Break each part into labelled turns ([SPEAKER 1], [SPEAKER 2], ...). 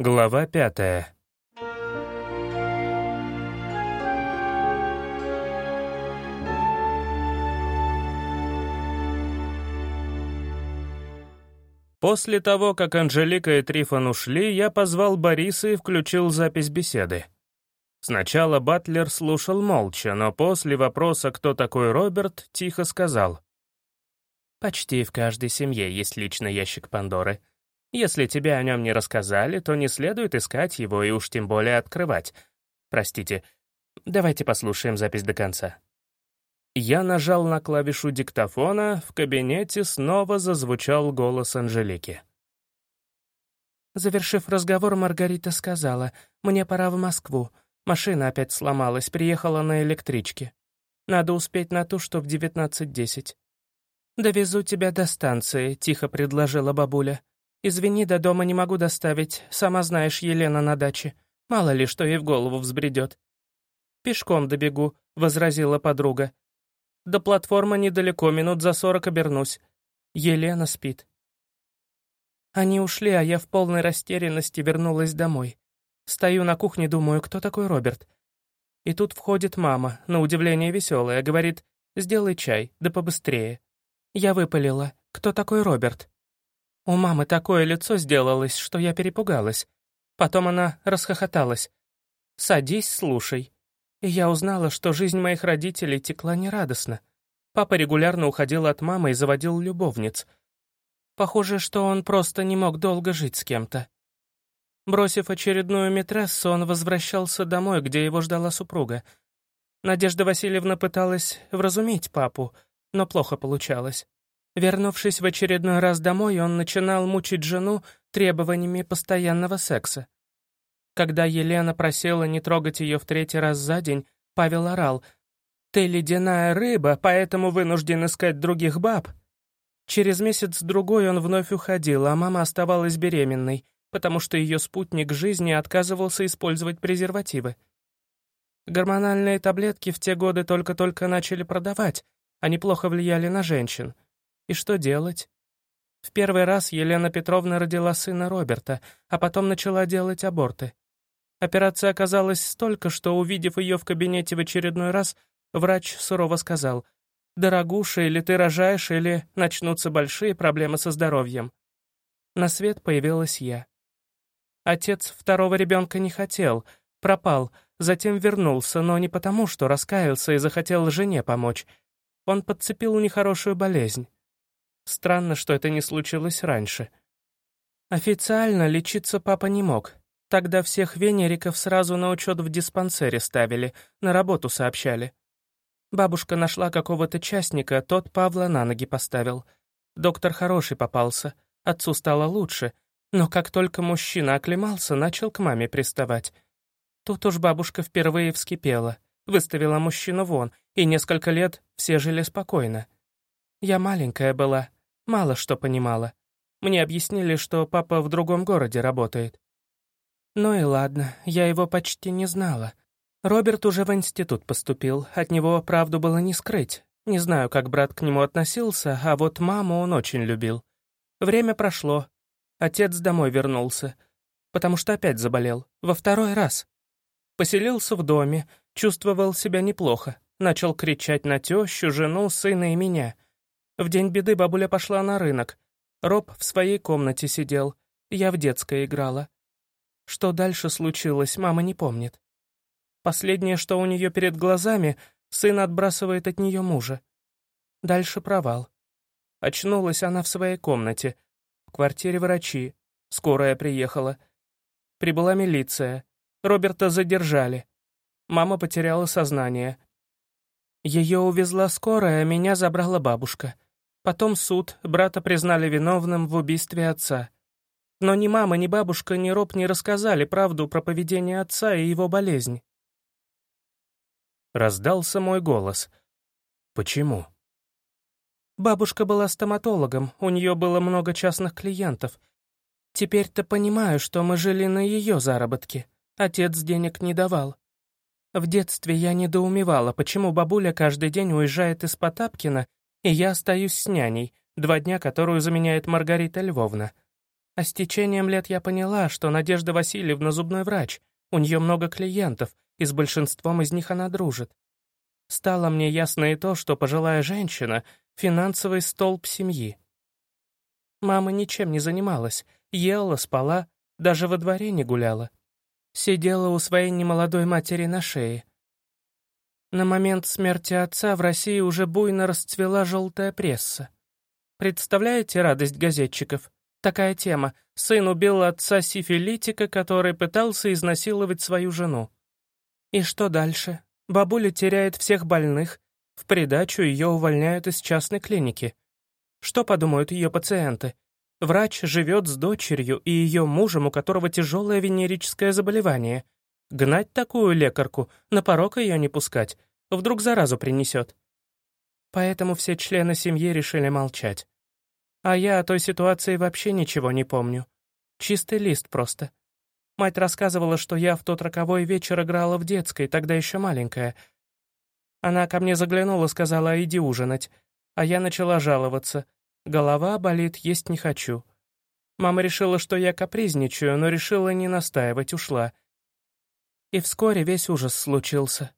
[SPEAKER 1] Глава пятая. После того, как Анжелика и Трифон ушли, я позвал Бориса и включил запись беседы. Сначала Батлер слушал молча, но после вопроса «Кто такой Роберт?» тихо сказал. «Почти в каждой семье есть личный ящик Пандоры. Если тебе о нем не рассказали, то не следует искать его и уж тем более открывать. Простите, давайте послушаем запись до конца». Я нажал на клавишу диктофона, в кабинете снова зазвучал голос Анжелики.
[SPEAKER 2] Завершив разговор, Маргарита сказала, «Мне пора в Москву. Машина опять сломалась, приехала на электричке. Надо успеть на ту, что в 19.10». «Довезу тебя до станции», — тихо предложила бабуля. «Извини, до дома не могу доставить. Сама знаешь, Елена на даче. Мало ли, что ей в голову взбредет». «Пешком добегу», — возразила подруга. До платформы недалеко, минут за сорок обернусь. Елена спит. Они ушли, а я в полной растерянности вернулась домой. Стою на кухне, думаю, кто такой Роберт? И тут входит мама, на удивление веселая, говорит, «Сделай чай, да побыстрее». Я выпалила, «Кто такой Роберт?» У мамы такое лицо сделалось, что я перепугалась. Потом она расхохоталась. «Садись, слушай». И я узнала, что жизнь моих родителей текла нерадостно. Папа регулярно уходил от мамы и заводил любовниц. Похоже, что он просто не мог долго жить с кем-то. Бросив очередную метрессу, он возвращался домой, где его ждала супруга. Надежда Васильевна пыталась вразумить папу, но плохо получалось. Вернувшись в очередной раз домой, он начинал мучить жену требованиями постоянного секса. Когда Елена просила не трогать ее в третий раз за день, Павел орал «Ты ледяная рыба, поэтому вынужден искать других баб». Через месяц-другой он вновь уходил, а мама оставалась беременной, потому что ее спутник жизни отказывался использовать презервативы. Гормональные таблетки в те годы только-только начали продавать, они плохо влияли на женщин. И что делать? В первый раз Елена Петровна родила сына Роберта, а потом начала делать аборты. Операция оказалась столько, что, увидев ее в кабинете в очередной раз, врач сурово сказал, «Дорогуша, или ты рожаешь, или начнутся большие проблемы со здоровьем». На свет появилась я. Отец второго ребенка не хотел, пропал, затем вернулся, но не потому, что раскаялся и захотел жене помочь. Он подцепил нехорошую болезнь. Странно, что это не случилось раньше. Официально лечиться папа не мог, Тогда всех венериков сразу на учет в диспансере ставили, на работу сообщали. Бабушка нашла какого-то частника, тот Павла на ноги поставил. Доктор хороший попался, отцу стало лучше, но как только мужчина оклемался, начал к маме приставать. Тут уж бабушка впервые вскипела, выставила мужчину вон, и несколько лет все жили спокойно. Я маленькая была, мало что понимала. Мне объяснили, что папа в другом городе работает. Ну и ладно, я его почти не знала. Роберт уже в институт поступил, от него правду было не скрыть. Не знаю, как брат к нему относился, а вот маму он очень любил. Время прошло. Отец домой вернулся, потому что опять заболел, во второй раз. Поселился в доме, чувствовал себя неплохо, начал кричать на тещу, жену, сына и меня. В день беды бабуля пошла на рынок. Роб в своей комнате сидел, я в детской играла. Что дальше случилось, мама не помнит. Последнее, что у нее перед глазами, сын отбрасывает от нее мужа. Дальше провал. Очнулась она в своей комнате. В квартире врачи. Скорая приехала. Прибыла милиция. Роберта задержали. Мама потеряла сознание. Ее увезла скорая, а меня забрала бабушка. Потом суд, брата признали виновным в убийстве отца. Но ни мама, ни бабушка, ни Роб не рассказали правду про поведение отца и его болезнь.
[SPEAKER 1] Раздался мой голос. «Почему?»
[SPEAKER 2] Бабушка была стоматологом, у нее было много частных клиентов. Теперь-то понимаю, что мы жили на ее заработки. Отец денег не давал. В детстве я недоумевала, почему бабуля каждый день уезжает из Потапкина, и я остаюсь с няней, два дня которую заменяет Маргарита Львовна. А с течением лет я поняла, что Надежда Васильевна зубной врач, у нее много клиентов, и с большинством из них она дружит. Стало мне ясно и то, что пожилая женщина — финансовый столб семьи. Мама ничем не занималась, ела, спала, даже во дворе не гуляла. Сидела у своей немолодой матери на шее. На момент смерти отца в России уже буйно расцвела желтая пресса. Представляете радость газетчиков? Такая тема. Сын убил отца сифилитика, который пытался изнасиловать свою жену. И что дальше? Бабуля теряет всех больных, в придачу ее увольняют из частной клиники. Что подумают ее пациенты? Врач живет с дочерью и ее мужем, у которого тяжелое венерическое заболевание. Гнать такую лекарку, на порог ее не пускать, вдруг заразу принесет. Поэтому все члены семьи решили молчать. А я о той ситуации вообще ничего не помню. Чистый лист просто. Мать рассказывала, что я в тот роковой вечер играла в детской, тогда еще маленькая. Она ко мне заглянула, сказала «иди ужинать», а я начала жаловаться. Голова болит, есть не хочу. Мама решила, что я капризничаю, но решила не настаивать, ушла. И вскоре весь ужас случился.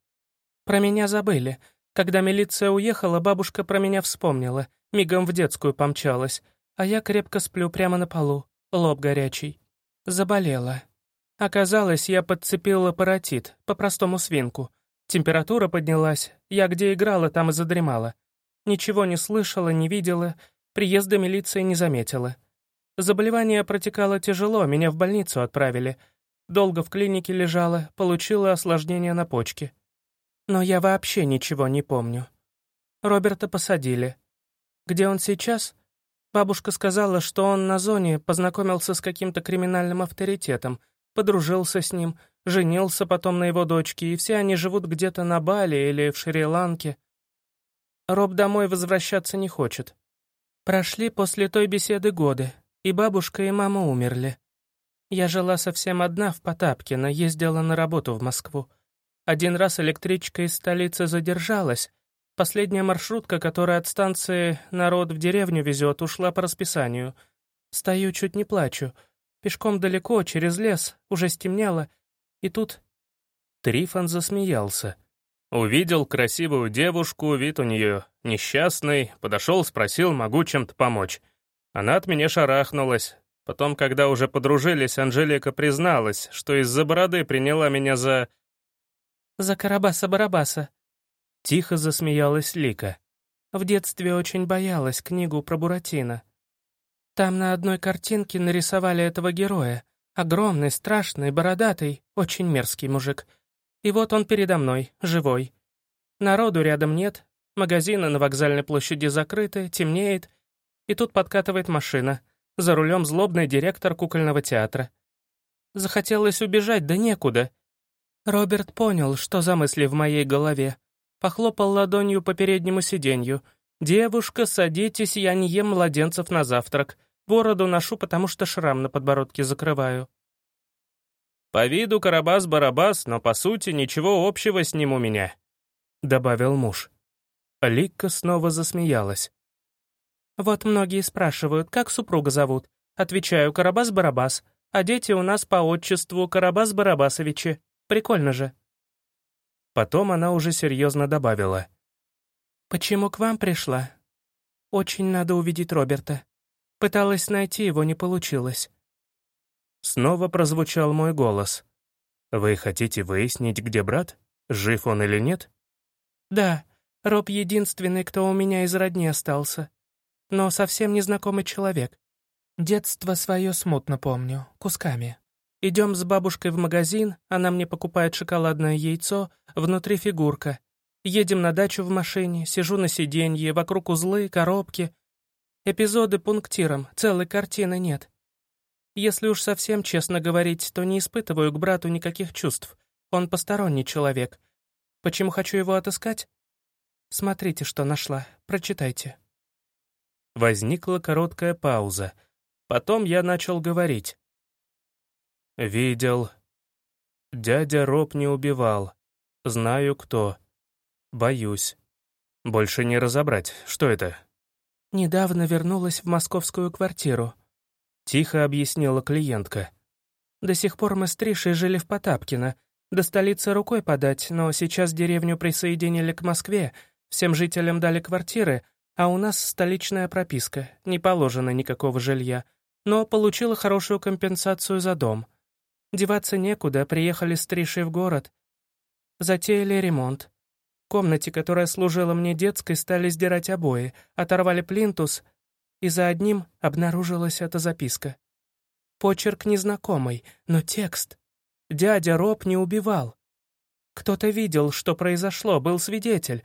[SPEAKER 2] Про меня забыли. Когда милиция уехала, бабушка про меня вспомнила, мигом в детскую помчалась, а я крепко сплю прямо на полу, лоб горячий. Заболела. Оказалось, я подцепила паротит, по-простому свинку. Температура поднялась, я где играла, там и задремала. Ничего не слышала, не видела, приезда милиции не заметила. Заболевание протекало тяжело, меня в больницу отправили. Долго в клинике лежала, получила осложнение на почке. Но я вообще ничего не помню. Роберта посадили. Где он сейчас? Бабушка сказала, что он на зоне познакомился с каким-то криминальным авторитетом — подружился с ним, женился потом на его дочке, и все они живут где-то на Бали или в Шри-Ланке. Роб домой возвращаться не хочет. Прошли после той беседы годы, и бабушка, и мама умерли. Я жила совсем одна в Потапкино, ездила на работу в Москву. Один раз электричка из столицы задержалась. Последняя маршрутка, которая от станции «Народ в деревню везет», ушла по расписанию. Стою, чуть не плачу — Пешком далеко, через лес, уже стемнело. И тут...»
[SPEAKER 1] Трифон засмеялся. Увидел красивую девушку, вид у нее несчастный, подошел, спросил, могу чем-то помочь. Она от меня шарахнулась. Потом, когда уже подружились, Анжелика призналась, что из-за бороды приняла меня за...
[SPEAKER 2] «За Карабаса-Барабаса», — тихо засмеялась Лика. «В детстве очень боялась книгу про Буратино. Там на одной картинке нарисовали этого героя. Огромный, страшный, бородатый, очень мерзкий мужик. И вот он передо мной, живой. Народу рядом нет, магазины на вокзальной площади закрыты, темнеет. И тут подкатывает машина. За рулем злобный директор кукольного театра. Захотелось убежать, да некуда. Роберт понял, что замысли в моей голове. Похлопал ладонью по переднему сиденью. «Девушка, садитесь, я не ем младенцев на завтрак». Бороду ношу, потому что шрам на подбородке закрываю».
[SPEAKER 1] «По виду Карабас-Барабас, но по сути ничего общего с ним у меня», — добавил муж. Ликка снова засмеялась.
[SPEAKER 2] «Вот многие спрашивают, как супруга зовут. Отвечаю, Карабас-Барабас, а дети у нас по отчеству Карабас-Барабасовичи. Прикольно же».
[SPEAKER 1] Потом она уже серьезно добавила.
[SPEAKER 2] «Почему к вам пришла? Очень надо увидеть Роберта. Пыталась найти его, не получилось.
[SPEAKER 1] Снова прозвучал мой голос. «Вы хотите выяснить, где брат? Жив он или нет?»
[SPEAKER 2] «Да, Роб единственный, кто у меня из родни остался. Но совсем незнакомый человек. Детство свое смутно помню, кусками. Идем с бабушкой в магазин, она мне покупает шоколадное яйцо, внутри фигурка. Едем на дачу в машине, сижу на сиденье, вокруг узлы, коробки, Эпизоды пунктиром, целой картины нет. Если уж совсем честно говорить, то не испытываю к брату никаких чувств. Он посторонний человек. Почему хочу его отыскать? Смотрите, что нашла, прочитайте.
[SPEAKER 1] Возникла короткая пауза. Потом я начал говорить. «Видел. Дядя Роб не убивал. Знаю, кто. Боюсь. Больше не разобрать. Что это?
[SPEAKER 2] Недавно вернулась в московскую квартиру.
[SPEAKER 1] Тихо объяснила клиентка.
[SPEAKER 2] До сих пор мы с Тришей жили в Потапкино. До столицы рукой подать, но сейчас деревню присоединили к Москве, всем жителям дали квартиры, а у нас столичная прописка, не положено никакого жилья, но получила хорошую компенсацию за дом. Деваться некуда, приехали с Тришей в город. Затеяли ремонт. В комнате, которая служила мне детской, стали сдирать обои, оторвали плинтус, и за одним обнаружилась эта записка. Почерк незнакомый, но текст. Дядя Роб не убивал. Кто-то видел, что произошло, был свидетель.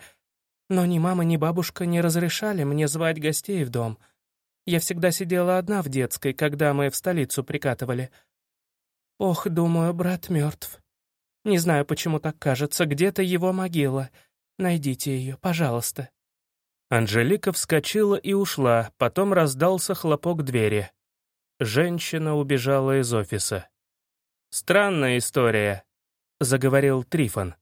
[SPEAKER 2] Но ни мама, ни бабушка не разрешали мне звать гостей в дом. Я всегда сидела одна в детской, когда мы в столицу прикатывали. Ох, думаю, брат мертв. Не знаю, почему так кажется, где-то его могила. Найдите ее, пожалуйста.
[SPEAKER 1] Анжелика вскочила и ушла, потом раздался хлопок двери. Женщина убежала из офиса. «Странная история», — заговорил Трифон.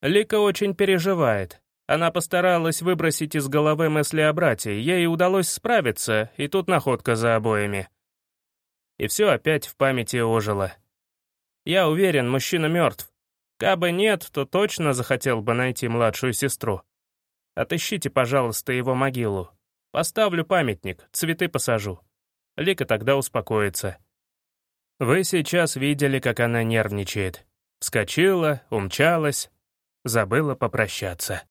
[SPEAKER 1] «Лика очень переживает. Она постаралась выбросить из головы мысли о брате, ей удалось справиться, и тут находка за обоями. И все опять в памяти ожило. Я уверен, мужчина мертв. Кабы нет, то точно захотел бы найти младшую сестру. Отыщите, пожалуйста, его могилу. Поставлю памятник, цветы посажу. Лика тогда успокоится. Вы сейчас видели, как она нервничает. Вскочила, умчалась, забыла попрощаться.